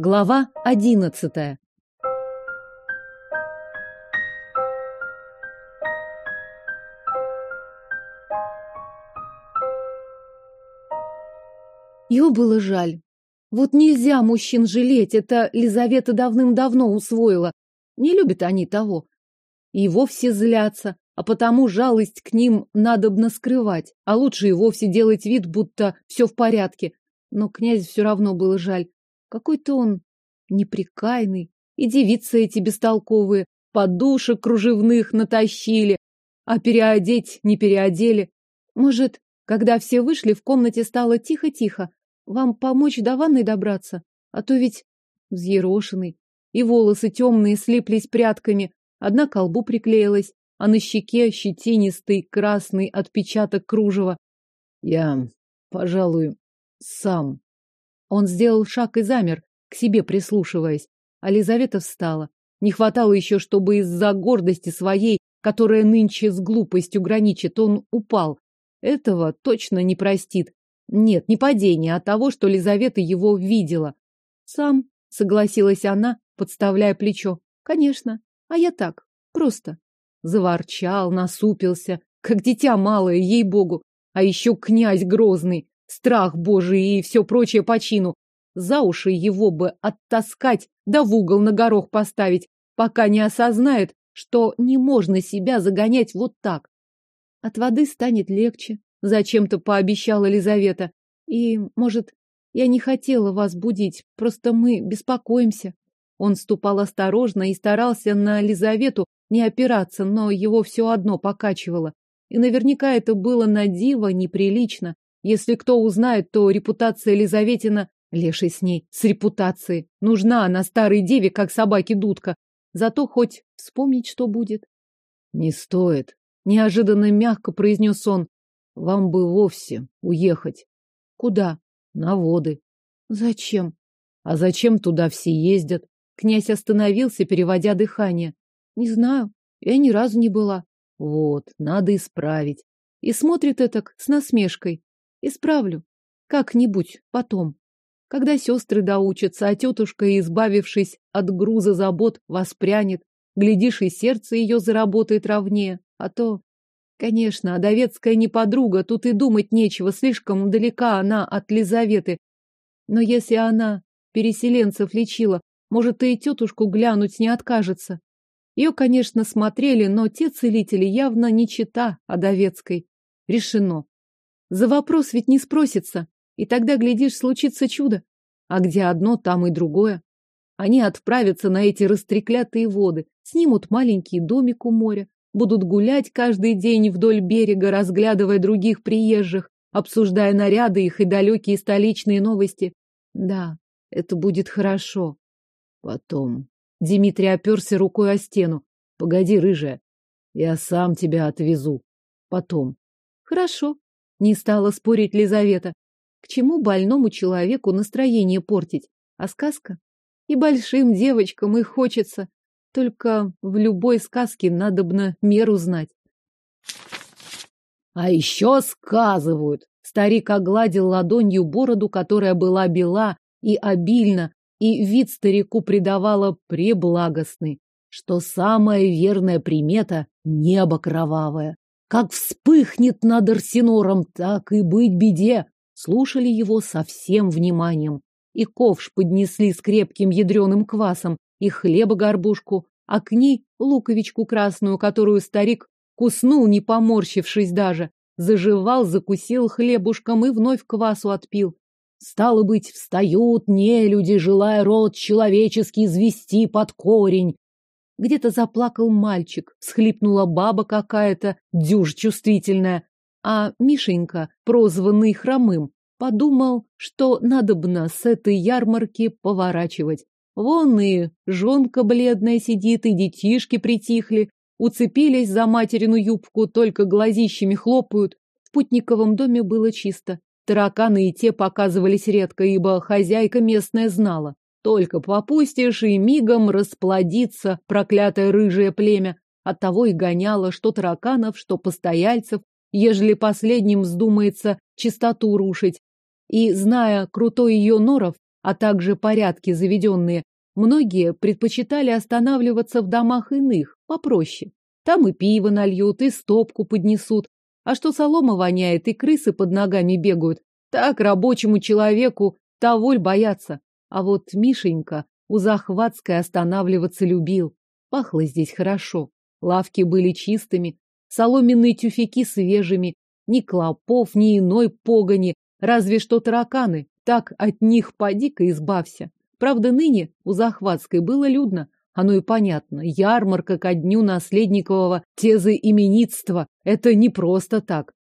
Глава одиннадцатая. Ее было жаль. Вот нельзя мужчин жалеть, это Лизавета давным-давно усвоила. Не любят они того. И вовсе злятся, а потому жалость к ним надобно скрывать, а лучше и вовсе делать вид, будто все в порядке. Но князь все равно было жаль. Какой-то он неприкаянный, и девицы эти бестолковые, подушек кружевных натащили, а переодеть не переодели. Может, когда все вышли, в комнате стало тихо-тихо, вам помочь до ванной добраться? А то ведь взъерошенный. И волосы темные слиплись прядками. Одна к колбу приклеилась, а на щеке щетинистый красный отпечаток кружева. Я, пожалуй, сам. Он сделал шаг и замер, к себе прислушиваясь. А Лизавета встала. Не хватало еще, чтобы из-за гордости своей, которая нынче с глупостью граничит, он упал. Этого точно не простит. Нет, не падение, а того, что Лизавета его видела. Сам, согласилась она, подставляя плечо. Конечно. А я так, просто. Заворчал, насупился, как дитя малое, ей-богу. А еще князь грозный, страх божий и все прочее по чину. За уши его бы оттаскать, да в угол на горох поставить, пока не осознает, что не можно себя загонять вот так. От воды станет легче, Зачем-то пообещала Лизавета. И, может, я не хотела вас будить, просто мы беспокоимся. Он ступал осторожно и старался на Лизавету не опираться, но его все одно покачивало. И наверняка это было на диво неприлично. Если кто узнает, то репутация Лизаветина леший с ней, с репутацией. Нужна она старой деве, как собаке дудка. Зато хоть вспомнить, что будет. Не стоит. Неожиданно мягко произнес он. Вам бы вовсе уехать. Куда? На воды. Зачем? А зачем туда все ездят? Князь остановился, переводя дыхание. Не знаю. Я ни разу не была. Вот, надо исправить. И смотрит это с насмешкой. Исправлю. Как-нибудь потом. Когда сестры доучатся, а тетушка, избавившись от груза забот, воспрянет. Глядишь, и сердце ее заработает ровнее. А то Конечно, Адовецкая не подруга, тут и думать нечего, слишком далека она от Лизаветы. Но если она переселенцев лечила, может, и тетушку глянуть не откажется. Ее, конечно, смотрели, но те целители явно не чита Адовецкой. Решено. За вопрос ведь не спросится, и тогда, глядишь, случится чудо. А где одно, там и другое. Они отправятся на эти растреклятые воды, снимут маленький домик у моря, будут гулять каждый день вдоль берега, разглядывая других приезжих, обсуждая наряды их и далекие столичные новости. Да, это будет хорошо. Потом. Дмитрий оперся рукой о стену. Погоди, рыжая, я сам тебя отвезу. Потом. Хорошо. Не стала спорить Лизавета. К чему больному человеку настроение портить? А сказка? И большим девочкам их хочется. Только в любой сказке надобно меру знать. А еще сказывают. Старик огладил ладонью бороду, которая была бела и обильна, и вид старику придавала преблагостный, что самая верная примета — небо кровавое. Как вспыхнет над Арсенором, так и быть беде. Слушали его со всем вниманием. И ковш поднесли с крепким ядреным квасом, и хлеба горбушку, а к ней луковичку красную, которую старик куснул, не поморщившись даже, заживал, закусил хлебушком и вновь квасу отпил. Стало быть, встают не люди, желая род человеческий извести под корень. Где-то заплакал мальчик, всхлипнула баба какая-то, дюж чувствительная, а Мишенька, прозванный хромым, подумал, что надобно с этой ярмарки поворачивать. Вон и жонка бледная сидит, и детишки притихли, уцепились за материну юбку, только глазищами хлопают. В путниковом доме было чисто. Тараканы и те показывались редко, ибо хозяйка местная знала. Только попустишь, и мигом расплодится проклятое рыжее племя. Оттого и гоняло что тараканов, что постояльцев, ежели последним вздумается чистоту рушить. И, зная крутой ее норов, а также порядки заведенные, многие предпочитали останавливаться в домах иных, попроще. Там и пиво нальют, и стопку поднесут. А что солома воняет, и крысы под ногами бегают, так рабочему человеку того ль бояться. А вот Мишенька у Захватской останавливаться любил. Пахло здесь хорошо. Лавки были чистыми, соломенные тюфяки свежими, ни клопов, ни иной погони, разве что тараканы. Так от них поди-ка избавься. Правда, ныне у Захватской было людно. Оно и понятно. Ярмарка ко дню наследникового тезы именитства. Это не просто так.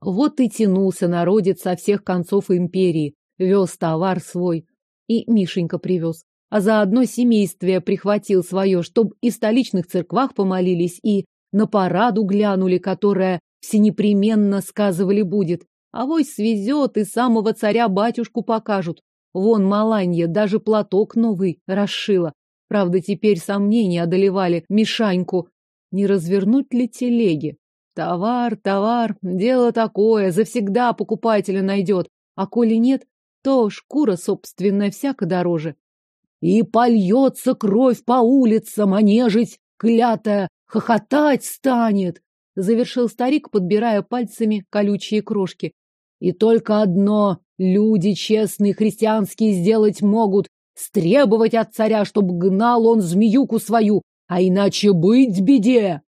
Вот и тянулся народец со всех концов империи. Вез товар свой. И Мишенька привез. А заодно семействие прихватил свое, чтоб и в столичных церквах помолились, и на параду глянули, которая всенепременно сказывали будет. А вось свезет и самого царя-батюшку покажут. Вон Маланья даже платок новый расшила. Правда, теперь сомнения одолевали Мишаньку. Не развернуть ли телеги? Товар, товар, дело такое, завсегда покупателя найдет. А коли нет, то шкура собственная всяко дороже. И польется кровь по улицам, а нежить, клятая, хохотать станет, завершил старик, подбирая пальцами колючие крошки. И только одно люди честные христианские сделать могут стребовать от царя, чтоб гнал он змеюку свою, а иначе быть беде.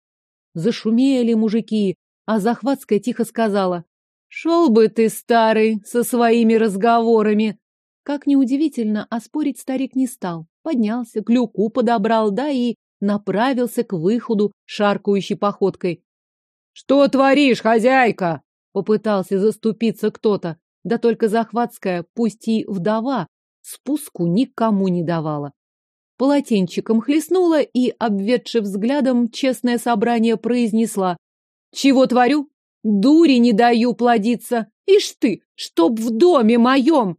Зашумели мужики, а Захватская тихо сказала. Шел бы ты, старый, со своими разговорами. Как неудивительно, а спорить старик не стал. Поднялся, клюку подобрал, да и направился к выходу шаркающей походкой. «Что творишь, хозяйка?» — попытался заступиться кто-то. Да только Захватская, пусть и вдова, спуску никому не давала. Полотенчиком хлестнула и, обведши взглядом, честное собрание произнесла. «Чего творю? Дури не даю плодиться! Ишь ты, чтоб в доме моем!»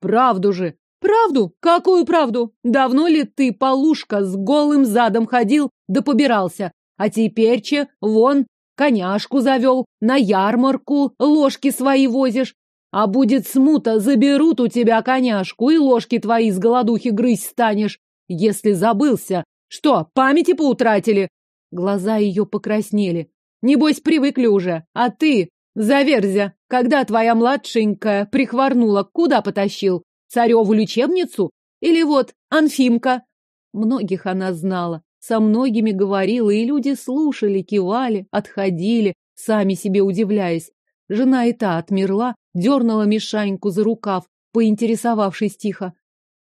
«Правду же! Правду? Какую правду? Давно ли ты, полушка, с голым задом ходил да побирался? А теперь че, вон, коняшку завел, на ярмарку ложки свои возишь. А будет смута, заберут у тебя коняшку, и ложки твои с голодухи грызть станешь. Если забылся, что, памяти поутратили? Глаза ее покраснели. Небось, привыкли уже. А ты, заверзя, когда твоя младшенькая прихворнула, куда потащил? Цареву лечебницу? Или вот Анфимка? Многих она знала, со многими говорила, и люди слушали, кивали, отходили, сами себе удивляясь. Жена и та отмерла, дернула Мишаньку за рукав, поинтересовавшись тихо.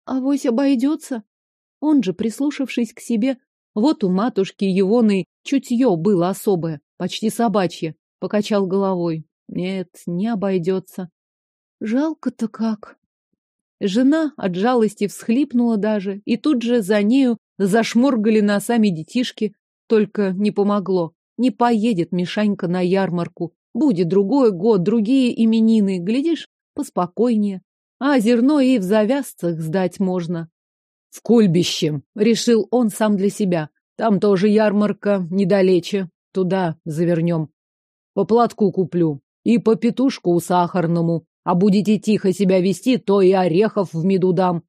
— Авось обойдется? Он же, прислушавшись к себе, вот у матушки Егоны чутье было особое, почти собачье, покачал головой. Нет, не обойдется. Жалко-то как. Жена от жалости всхлипнула даже, и тут же за нею зашморгали носами детишки. Только не помогло. Не поедет Мишанька на ярмарку. Будет другой год, другие именины. Глядишь, поспокойнее. А зерно и в завязцах сдать можно. В Кульбище, решил он сам для себя. Там тоже ярмарка, недалече. Туда завернем. По платку куплю. И по петушку сахарному. А будете тихо себя вести, то и орехов в меду дам.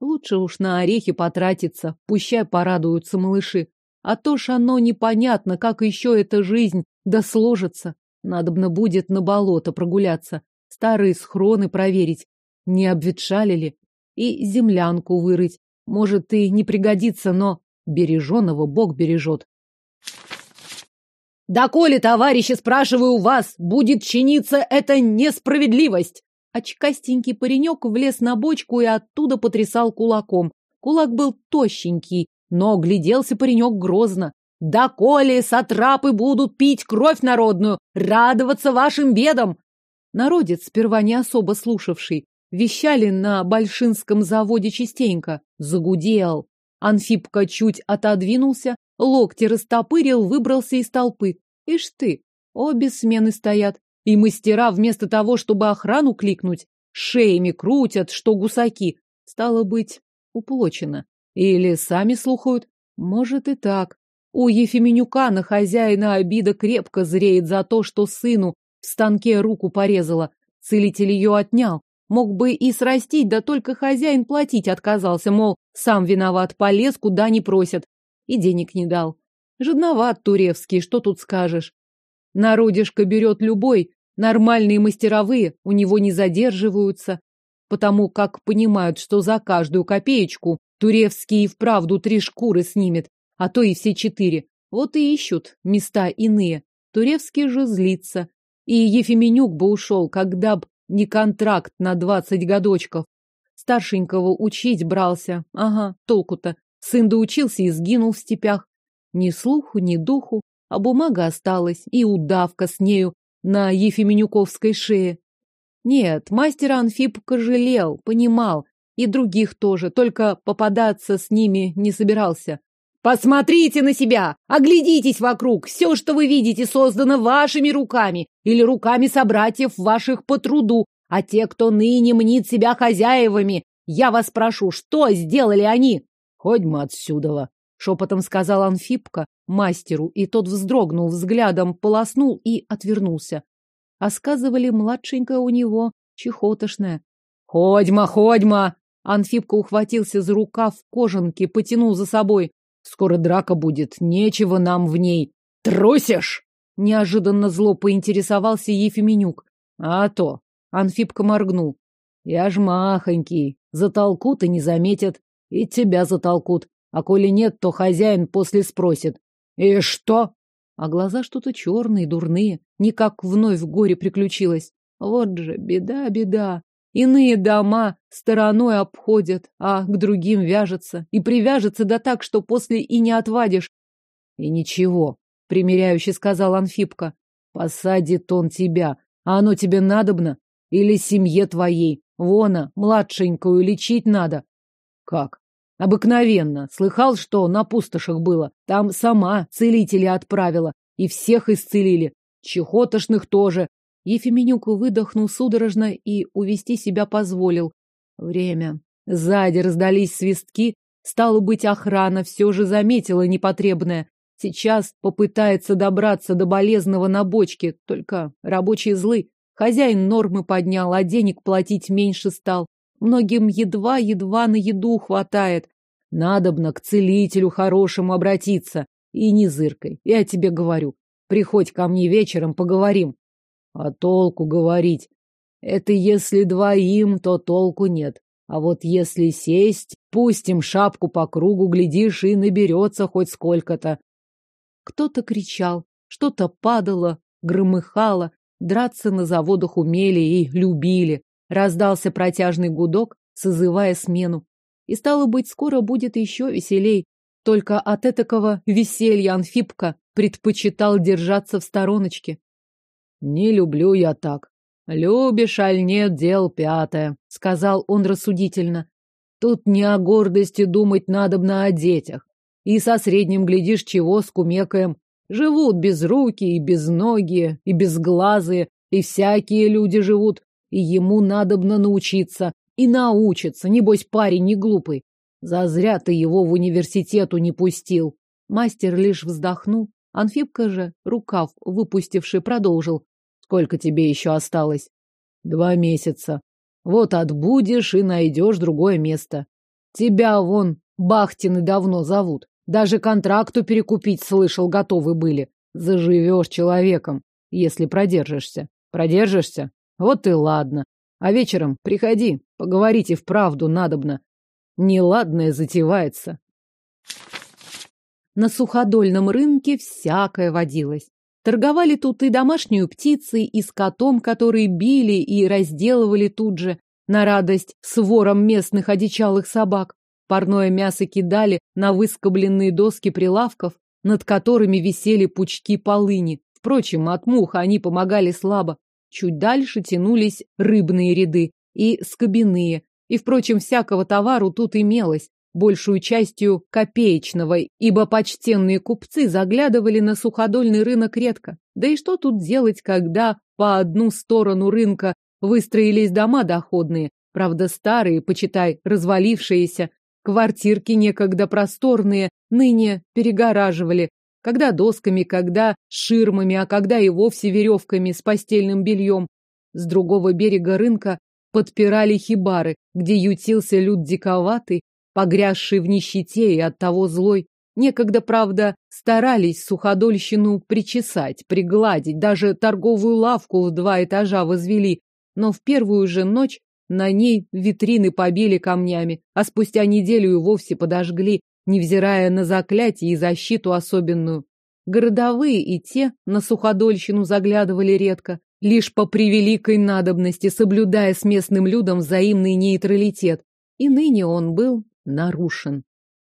Лучше уж на орехи потратиться. Пущай порадуются малыши. А то ж оно непонятно, как еще эта жизнь да сложится. Надобно будет на болото прогуляться, старые схроны проверить, не обветшали ли, и землянку вырыть. Может, и не пригодится, но береженого Бог бережет. Да коли, товарищи, спрашиваю у вас, будет чиниться эта несправедливость? Очкастенький паренек влез на бочку и оттуда потрясал кулаком. Кулак был тощенький, но гляделся паренек грозно. Да коли сатрапы будут пить кровь народную, радоваться вашим бедам! Народец, сперва не особо слушавший, Вещали на Большинском заводе частенько. Загудел. Анфипка чуть отодвинулся, локти растопырил, выбрался из толпы. Ишь ты, обе смены стоят. И мастера вместо того, чтобы охрану кликнуть, шеями крутят, что гусаки. Стало быть, уплочено. Или сами слухают. Может и так. У Ефименюка на хозяина обида крепко зреет за то, что сыну в станке руку порезала. Целитель ее отнял, Мог бы и срастить, да только хозяин платить отказался, мол, сам виноват, полез, куда не просят. И денег не дал. Жадноват Туревский, что тут скажешь. Народишко берет любой, нормальные мастеровые у него не задерживаются, потому как понимают, что за каждую копеечку Туревский и вправду три шкуры снимет, а то и все четыре. Вот и ищут места иные. Туревский же злится. И Ефименюк бы ушел, когда б не контракт на двадцать годочков. Старшенького учить брался. Ага, толку-то. Сын доучился и сгинул в степях. Ни слуху, ни духу, а бумага осталась, и удавка с нею на Ефименюковской шее. Нет, мастера Анфипка жалел, понимал, и других тоже, только попадаться с ними не собирался. Посмотрите на себя! Оглядитесь вокруг! Все, что вы видите, создано вашими руками или руками собратьев ваших по труду, а те, кто ныне мнит себя хозяевами, я вас прошу, что сделали они? Ходьма отсюда, шепотом сказал Анфипка мастеру, и тот вздрогнул, взглядом полоснул и отвернулся. А сказывали, младшенькая у него чехотошная. Ходьма, ходьма! Анфипка ухватился за рукав кожанки, потянул за собой. Скоро драка будет, нечего нам в ней. Трусишь? Неожиданно зло поинтересовался Ефименюк. А то. Анфипка моргнул. Я ж махонький. Затолкут и не заметят. И тебя затолкут. А коли нет, то хозяин после спросит. И что? А глаза что-то черные, дурные. Никак вновь в горе приключилось. Вот же беда, беда. Иные дома стороной обходят, а к другим вяжется. И привяжется да так, что после и не отвадишь. И ничего, примиряюще сказал Анфипка. Посадит он тебя, а оно тебе надобно? Или семье твоей? Вона, младшенькую лечить надо. Как? Обыкновенно. Слыхал, что на пустошах было? Там сама целителя отправила. И всех исцелили. Чехотошных тоже. Ефименюк выдохнул судорожно и увести себя позволил. Время. Сзади раздались свистки. Стало быть, охрана все же заметила непотребное. Сейчас попытается добраться до болезного на бочке, только рабочие злы. Хозяин нормы поднял, а денег платить меньше стал. Многим едва-едва на еду хватает. Надобно к целителю хорошему обратиться. И не зыркой, я тебе говорю. Приходь ко мне вечером, поговорим. А толку говорить? Это если двоим, то толку нет. А вот если сесть, пустим шапку по кругу, глядишь, и наберется хоть сколько-то. Кто-то кричал, что-то падало, громыхало, драться на заводах умели и любили. Раздался протяжный гудок, созывая смену. И стало быть, скоро будет еще веселей. Только от этакого веселья Анфипка предпочитал держаться в стороночке. Не люблю я так. Любишь, аль нет, дел пятое, сказал он рассудительно. Тут не о гордости думать надобно о детях. И со средним, глядишь, чего с кумекаем. Живут без руки и без ноги, и без глазы, и всякие люди живут, и ему надобно научиться, и научиться, небось парень не глупый. Зазря ты его в университету не пустил. Мастер лишь вздохнул. Анфипка же, рукав выпустивший, продолжил. Сколько тебе еще осталось? Два месяца. Вот отбудешь и найдешь другое место. Тебя вон Бахтины давно зовут. Даже контракту перекупить, слышал, готовы были. Заживешь человеком, если продержишься. Продержишься? Вот и ладно. А вечером приходи, поговорите вправду надобно. Неладное затевается. На суходольном рынке всякое водилось. Торговали тут и домашнюю птицей, и с котом, которые били и разделывали тут же, на радость свором местных одичалых собак. Парное мясо кидали на выскобленные доски прилавков, над которыми висели пучки полыни. Впрочем, от мух они помогали слабо. Чуть дальше тянулись рыбные ряды и скобяные. И, впрочем, всякого товару тут имелось большую частью копеечного, ибо почтенные купцы заглядывали на суходольный рынок редко. Да и что тут делать, когда по одну сторону рынка выстроились дома доходные, правда старые, почитай, развалившиеся, квартирки некогда просторные, ныне перегораживали, когда досками, когда ширмами, а когда и вовсе веревками с постельным бельем. С другого берега рынка подпирали хибары, где ютился люд диковатый, погрязший в нищете и оттого злой. Некогда, правда, старались суходольщину причесать, пригладить, даже торговую лавку в два этажа возвели, но в первую же ночь на ней витрины побили камнями, а спустя неделю и вовсе подожгли, невзирая на заклятие и защиту особенную. Городовые и те на суходольщину заглядывали редко, лишь по превеликой надобности, соблюдая с местным людом взаимный нейтралитет. И ныне он был нарушен.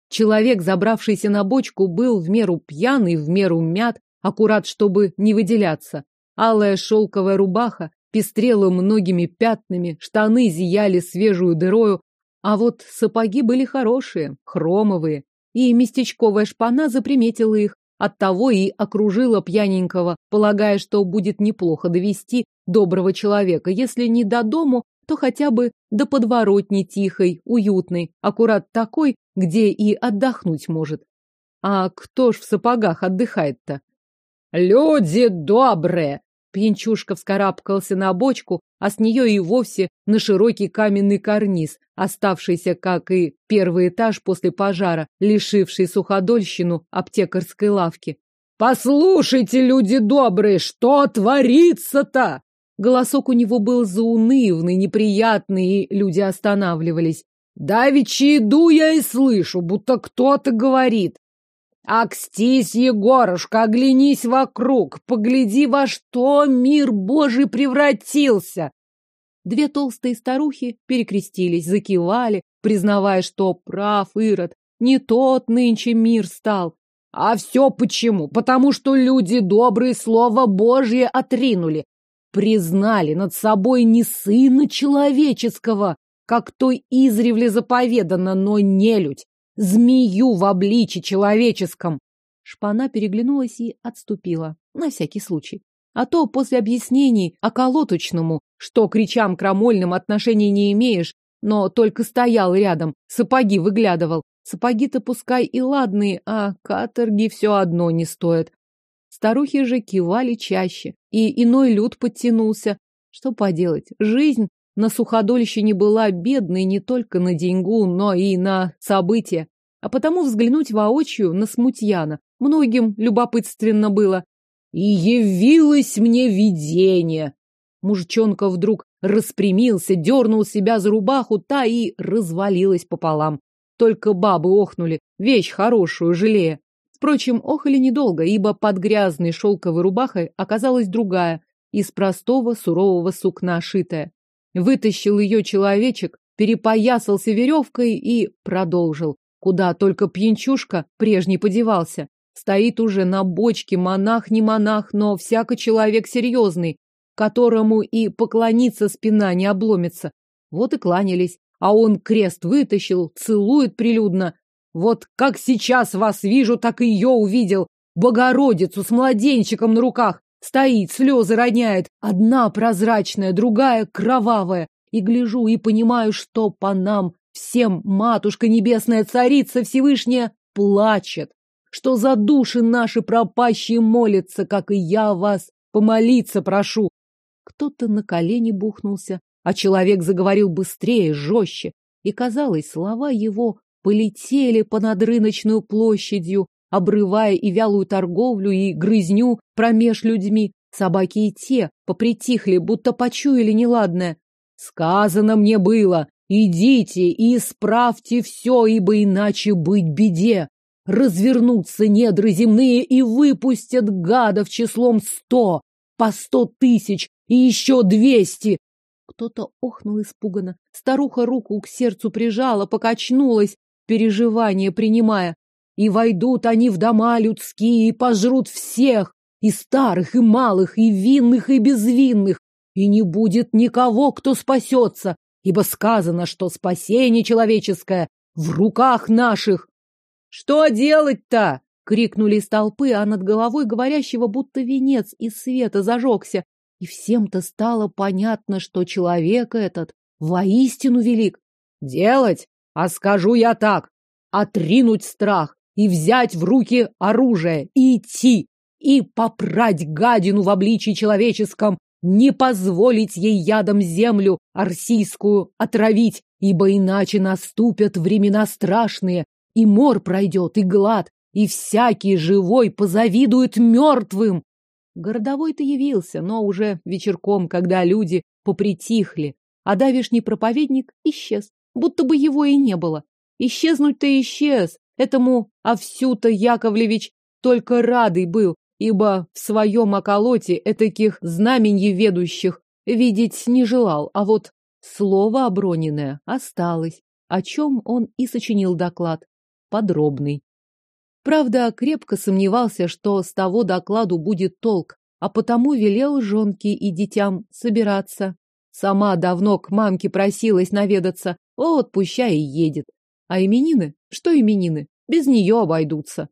Человек, забравшийся на бочку, был в меру пьяный, в меру мят, аккурат, чтобы не выделяться. Алая шелковая рубаха пестрела многими пятнами, штаны зияли свежую дырою, а вот сапоги были хорошие, хромовые, и местечковая шпана заприметила их, оттого и окружила пьяненького, полагая, что будет неплохо довести доброго человека, если не до дому, то хотя бы до подворотни тихой, уютной, аккурат такой, где и отдохнуть может. А кто ж в сапогах отдыхает-то? «Люди добрые!» Пьянчушка вскарабкался на бочку, а с нее и вовсе на широкий каменный карниз, оставшийся, как и первый этаж после пожара, лишивший суходольщину аптекарской лавки. «Послушайте, люди добрые, что творится-то?» Голосок у него был заунывный, неприятный, и люди останавливались. «Давичи иду я и слышу, будто кто-то говорит. Акстись, Егорушка, оглянись вокруг, погляди, во что мир Божий превратился. Две толстые старухи перекрестились, закивали, признавая, что прав Ирод, не тот нынче мир стал. А все почему? Потому что люди добрые слово Божье отринули, признали над собой не сына человеческого, как той изревле заповедано, но нелюдь, Змею в обличье человеческом. Шпана переглянулась и отступила. На всякий случай. А то после объяснений околоточному, что к речам крамольным отношения не имеешь, но только стоял рядом, сапоги выглядывал. Сапоги-то пускай и ладные, а каторги все одно не стоят. Старухи же кивали чаще, и иной люд подтянулся. Что поделать, жизнь на суходольщине была бедной не только на деньгу, но и на события. А потому взглянуть воочию на смутьяна многим любопытственно было. И явилось мне видение. Мужичонка вдруг распрямился, дернул себя за рубаху, та и развалилась пополам. Только бабы охнули, вещь хорошую, жалея. Впрочем, охали недолго, ибо под грязной шелковой рубахой оказалась другая, из простого сурового сукна шитая. Вытащил ее человечек, перепоясался веревкой и продолжил. Куда только пьянчушка прежний подевался. Стоит уже на бочке монах не монах, но всяко человек серьезный, которому и поклониться спина не обломится. Вот и кланялись. А он крест вытащил, целует прилюдно. Вот как сейчас вас вижу, так и ее увидел. Богородицу с младенчиком на руках. Стоит, слезы роняет, одна прозрачная, другая кровавая. И гляжу, и понимаю, что по нам всем матушка небесная царица Всевышняя плачет, что за души наши пропащие молятся, как и я вас помолиться прошу. Кто-то на колени бухнулся, а человек заговорил быстрее, жестче, и, казалось, слова его полетели понад рыночную площадью, обрывая и вялую торговлю, и грызню промеж людьми. Собаки и те попритихли, будто почуяли неладное. Сказано мне было, идите и исправьте все, ибо иначе быть беде. Развернутся недры земные и выпустят гадов числом сто, по сто тысяч и еще двести. Кто-то охнул испуганно. Старуха руку к сердцу прижала, покачнулась, переживание принимая. И войдут они в дома людские и пожрут всех, и старых, и малых, и винных, и безвинных, и не будет никого, кто спасется, ибо сказано, что спасение человеческое в руках наших. Что делать-то? крикнули из толпы, а над головой говорящего будто венец из света зажегся, и всем-то стало понятно, что человек этот воистину велик. Делать? А скажу я так: отринуть страх, и взять в руки оружие, и идти, и попрать гадину в обличии человеческом, не позволить ей ядом землю арсийскую отравить, ибо иначе наступят времена страшные, и мор пройдет, и глад, и всякий живой позавидует мертвым. Городовой-то явился, но уже вечерком, когда люди попритихли, а давишний проповедник исчез, будто бы его и не было. Исчезнуть-то исчез, этому Овсю-то Яковлевич только радый был, ибо в своем околоте этаких знаменье ведущих видеть не желал, а вот слово оброненное осталось, о чем он и сочинил доклад, подробный. Правда, крепко сомневался, что с того докладу будет толк, а потому велел жонке и детям собираться. Сама давно к мамке просилась наведаться, вот пущай и едет. А именины? Что именины? Без нее обойдутся.